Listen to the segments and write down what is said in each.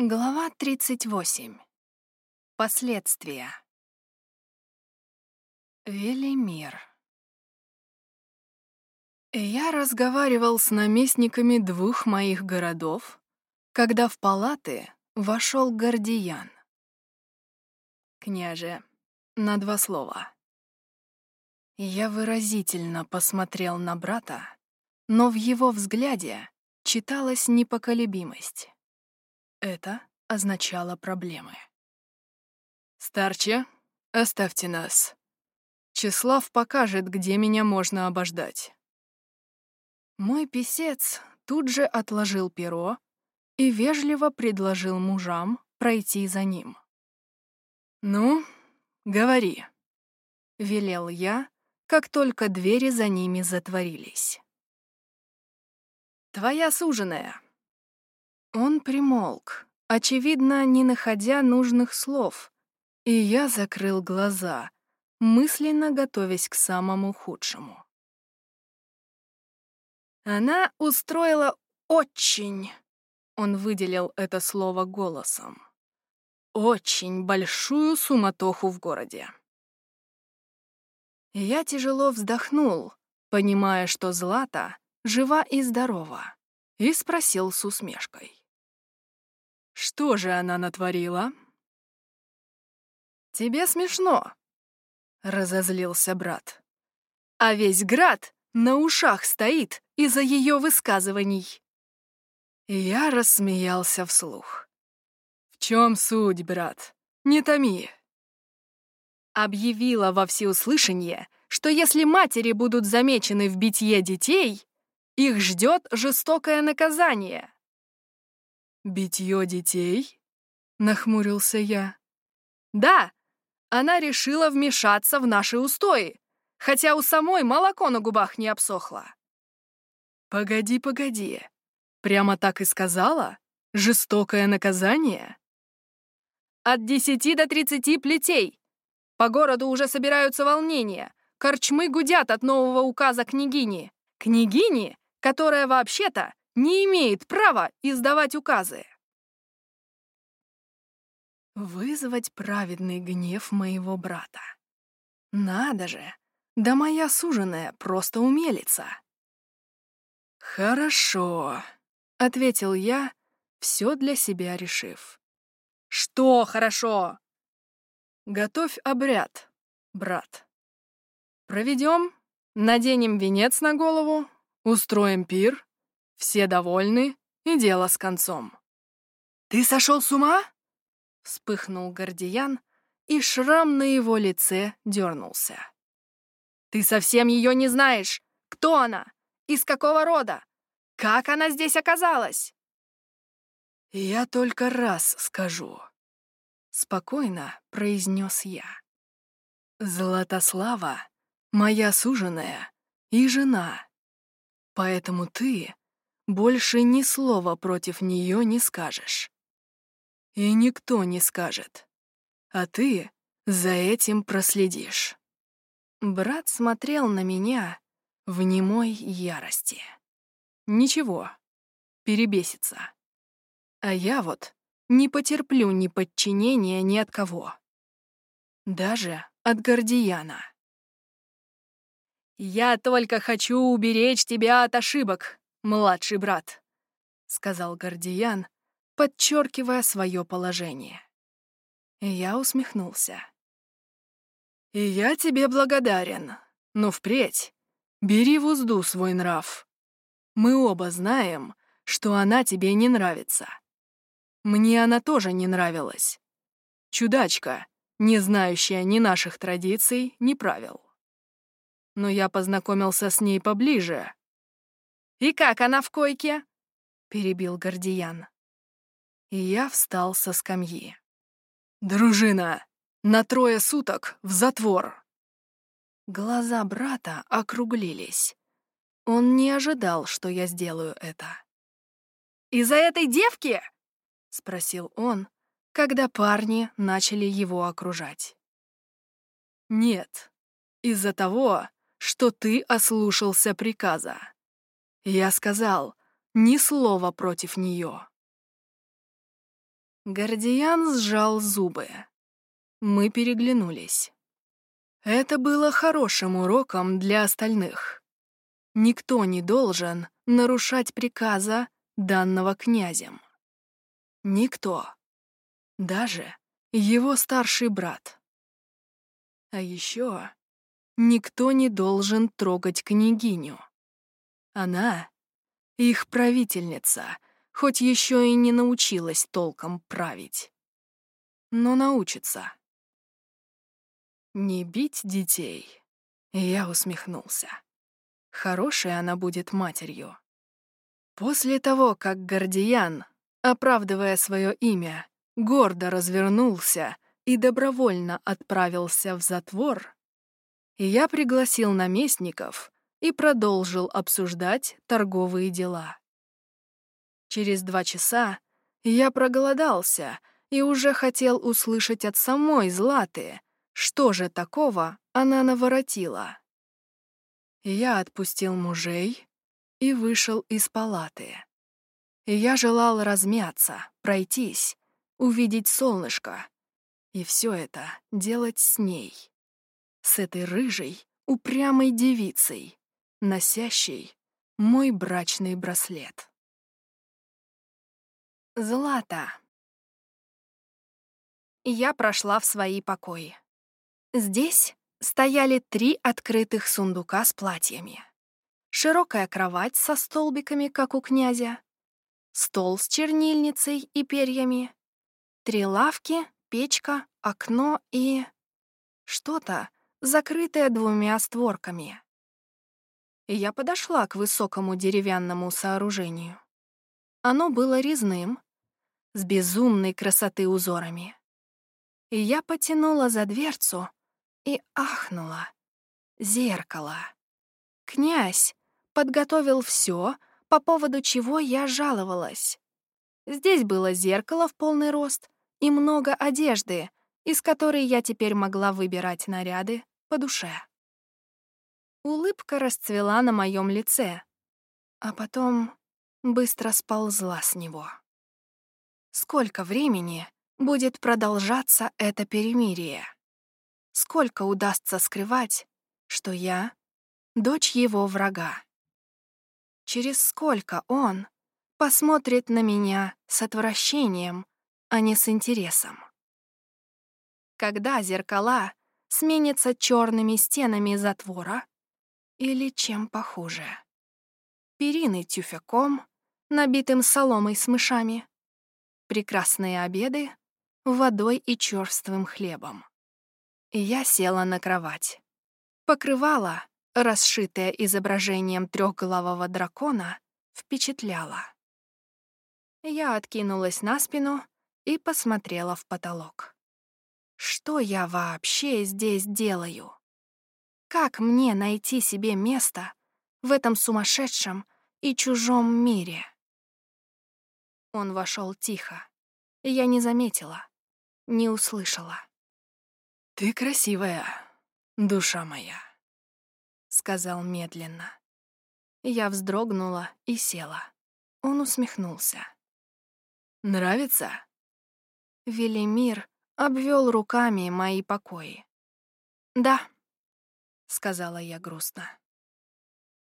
Глава 38. Последствия. Велимир. Я разговаривал с наместниками двух моих городов, когда в палаты вошел Гордиян. «Княже, на два слова». Я выразительно посмотрел на брата, но в его взгляде читалась непоколебимость. Это означало проблемы. «Старче, оставьте нас. Числав покажет, где меня можно обождать». Мой писец тут же отложил перо и вежливо предложил мужам пройти за ним. «Ну, говори», — велел я, как только двери за ними затворились. «Твоя суженая», он примолк, очевидно, не находя нужных слов, и я закрыл глаза, мысленно готовясь к самому худшему. Она устроила очень, он выделил это слово голосом, очень большую суматоху в городе. Я тяжело вздохнул, понимая, что Злата жива и здорова, и спросил с усмешкой. Что же она натворила? Тебе смешно, разозлился брат. А весь град на ушах стоит из-за ее высказываний. Я рассмеялся вслух. В чем суть, брат? Не томи. Объявила во всеуслышание, что если матери будут замечены в битье детей, их ждет жестокое наказание. «Битье детей?» — нахмурился я. «Да, она решила вмешаться в наши устои, хотя у самой молоко на губах не обсохло». «Погоди, погоди. Прямо так и сказала? Жестокое наказание?» «От десяти до тридцати плетей. По городу уже собираются волнения. Корчмы гудят от нового указа княгини. Княгини, которая вообще-то не имеет права издавать указы. Вызвать праведный гнев моего брата. Надо же, да моя суженая просто умелица. Хорошо, — ответил я, все для себя решив. Что хорошо? Готовь обряд, брат. Проведем, наденем венец на голову, устроим пир, все довольны, и дело с концом. «Ты сошел с ума?» — вспыхнул Гордиян, и шрам на его лице дернулся. «Ты совсем ее не знаешь! Кто она? Из какого рода? Как она здесь оказалась?» «Я только раз скажу», — спокойно произнес я. «Златослава — моя суженая и жена, поэтому ты больше ни слова против нее не скажешь. И никто не скажет. А ты за этим проследишь. Брат смотрел на меня в немой ярости. Ничего, перебесится. А я вот не потерплю ни подчинения ни от кого. Даже от Гордияна. «Я только хочу уберечь тебя от ошибок, младший брат», — сказал Гордиян, подчеркивая свое положение. я усмехнулся. «И я тебе благодарен, но впредь бери в узду свой нрав. Мы оба знаем, что она тебе не нравится. Мне она тоже не нравилась. Чудачка, не знающая ни наших традиций, ни правил. Но я познакомился с ней поближе, «И как она в койке?» — перебил Гордиян. И я встал со скамьи. «Дружина! На трое суток в затвор!» Глаза брата округлились. Он не ожидал, что я сделаю это. «Из-за этой девки?» — спросил он, когда парни начали его окружать. «Нет, из-за того, что ты ослушался приказа. Я сказал, ни слова против нее. Гордиян сжал зубы. Мы переглянулись. Это было хорошим уроком для остальных. Никто не должен нарушать приказа, данного князем. Никто. Даже его старший брат. А еще никто не должен трогать княгиню. Она — их правительница, хоть еще и не научилась толком править. Но научится. Не бить детей. Я усмехнулся. Хорошая она будет матерью. После того, как Гордиян, оправдывая свое имя, гордо развернулся и добровольно отправился в затвор, я пригласил наместников и продолжил обсуждать торговые дела. Через два часа я проголодался и уже хотел услышать от самой Златы, что же такого она наворотила. Я отпустил мужей и вышел из палаты. Я желал размяться, пройтись, увидеть солнышко. И все это делать с ней. С этой рыжей, упрямой девицей, носящей мой брачный браслет. Злата. Я прошла в свои покои. Здесь стояли три открытых сундука с платьями. Широкая кровать со столбиками, как у князя, стол с чернильницей и перьями, три лавки, печка, окно и... что-то, закрытое двумя створками. Я подошла к высокому деревянному сооружению. Оно было резным, с безумной красоты узорами. И я потянула за дверцу, и ахнула. Зеркало. Князь подготовил все, по поводу чего я жаловалась. Здесь было зеркало в полный рост и много одежды, из которой я теперь могла выбирать наряды по душе. Улыбка расцвела на моем лице, а потом быстро сползла с него. Сколько времени будет продолжаться это перемирие? сколько удастся скрывать, что я — дочь его врага. Через сколько он посмотрит на меня с отвращением, а не с интересом. Когда зеркала сменятся черными стенами затвора или чем похуже. Перины тюфяком, набитым соломой с мышами, прекрасные обеды водой и черствым хлебом. Я села на кровать. Покрывало, расшитое изображением трехголового дракона, впечатляло. Я откинулась на спину и посмотрела в потолок. Что я вообще здесь делаю? Как мне найти себе место в этом сумасшедшем и чужом мире? Он вошел тихо. Я не заметила, не услышала. «Ты красивая, душа моя», — сказал медленно. Я вздрогнула и села. Он усмехнулся. «Нравится?» Велимир обвел руками мои покои. «Да», — сказала я грустно.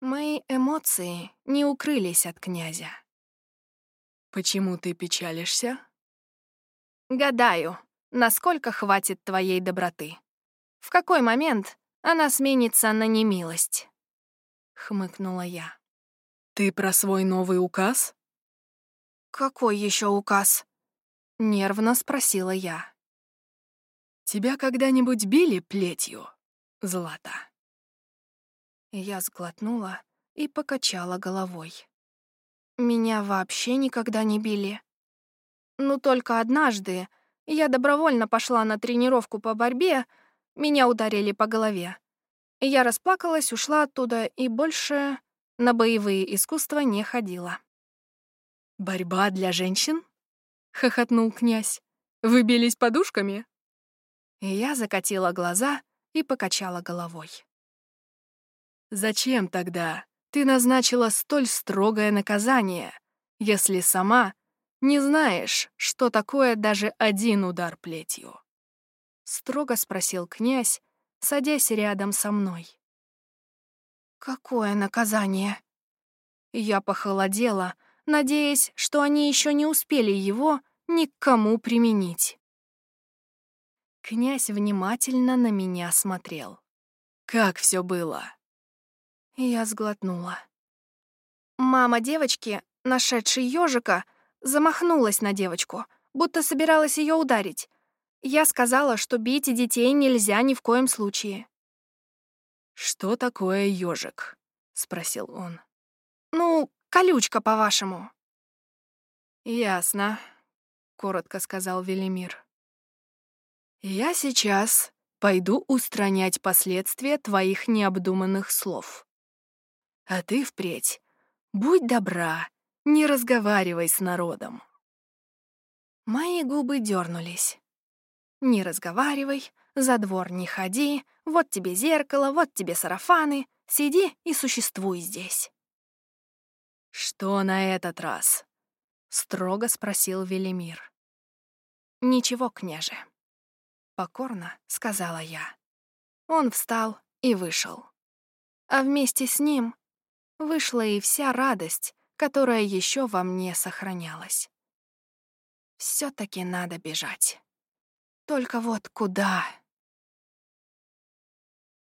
Мои эмоции не укрылись от князя. «Почему ты печалишься?» «Гадаю, насколько хватит твоей доброты. В какой момент она сменится на немилость?» — хмыкнула я. «Ты про свой новый указ?» «Какой еще указ?» — нервно спросила я. «Тебя когда-нибудь били плетью, Злата?» Я сглотнула и покачала головой. Меня вообще никогда не били. Ну, только однажды я добровольно пошла на тренировку по борьбе, меня ударили по голове. Я расплакалась, ушла оттуда и больше на боевые искусства не ходила. «Борьба для женщин?» — хохотнул князь. «Вы бились подушками?» Я закатила глаза и покачала головой. «Зачем тогда ты назначила столь строгое наказание, если сама не знаешь, что такое даже один удар плетью?» Строго спросил князь, садясь рядом со мной. «Какое наказание?» Я похолодела, надеясь, что они еще не успели его ни к кому применить. Князь внимательно на меня смотрел. «Как все было?» Я сглотнула. Мама девочки, нашедшей ежика, замахнулась на девочку, будто собиралась ее ударить. Я сказала, что бить детей нельзя ни в коем случае. «Что такое ежик? спросил он. «Ну, колючка, по-вашему». «Ясно», — коротко сказал Велимир. «Я сейчас пойду устранять последствия твоих необдуманных слов. А ты впредь будь добра, не разговаривай с народом». Мои губы дернулись. «Не разговаривай, за двор не ходи, вот тебе зеркало, вот тебе сарафаны, сиди и существуй здесь». «Что на этот раз?» — строго спросил Велимир. «Ничего, княже», — покорно сказала я. Он встал и вышел. А вместе с ним вышла и вся радость, которая еще во мне сохранялась. все таки надо бежать. Только вот куда?